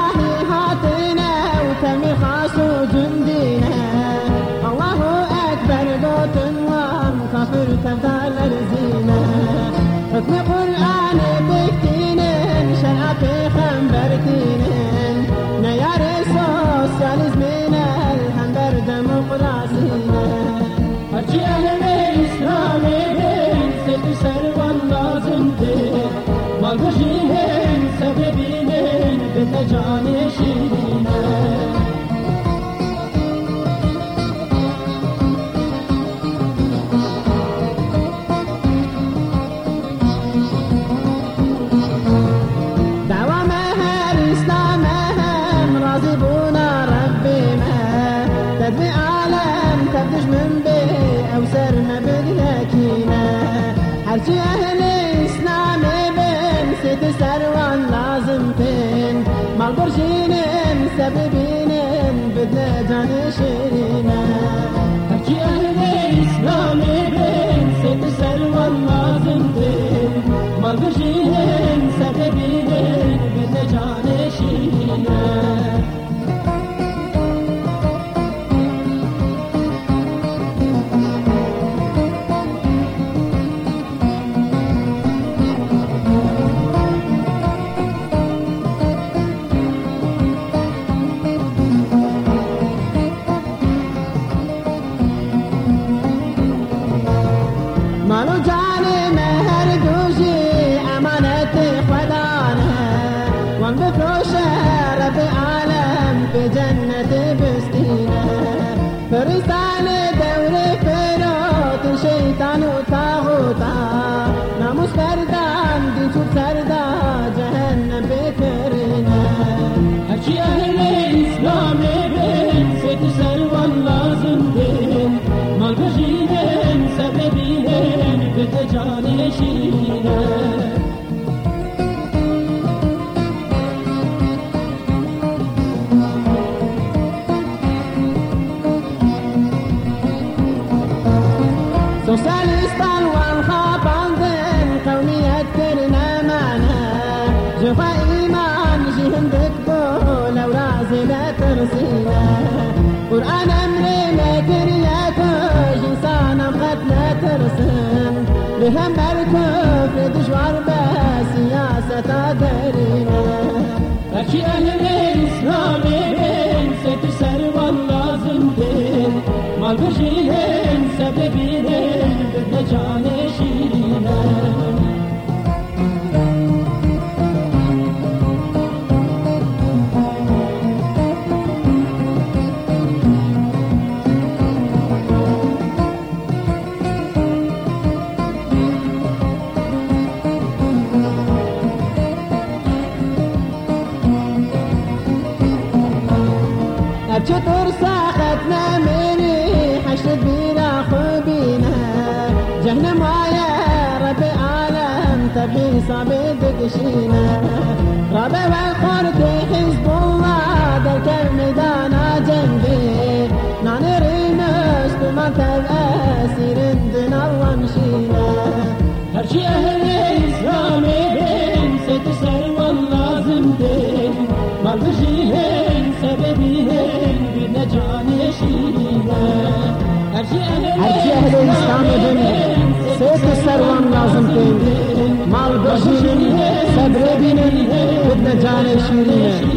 إلهي هاتنا وكم يخاص وجود جان شیرینه تبي عالم تبدش من بي أو سر ما بدنا كينا حرشي أهلي بدنا جان وان بفروش رب عالم في جنة بستينا فرستان دور فروت شيطان وطاغوتا ناموس كردان دي شوف سردا جهنم بكرنا. هرچی أهل إسلام بن ست سروان لازم دن مال بجینن سببینن به جان Ruha bandın kavmiyetlerine mana Ruha iman jihindik bu Levrazile tırsina Kur'an emrine geriye koş İnsanam katle tırsın Bihem ber küfrü düşvar be Siyaseta derine Belki elimin İslamimin Seti servan lazımdır Mal bir şeyin sebebidir Ne cane چطور ساختنا مني حشد بينا خبينا جهنم ويا رب العالم تبي صعب تكشينا رب والقرد مال بجين صبر بين بدنا جان شيرين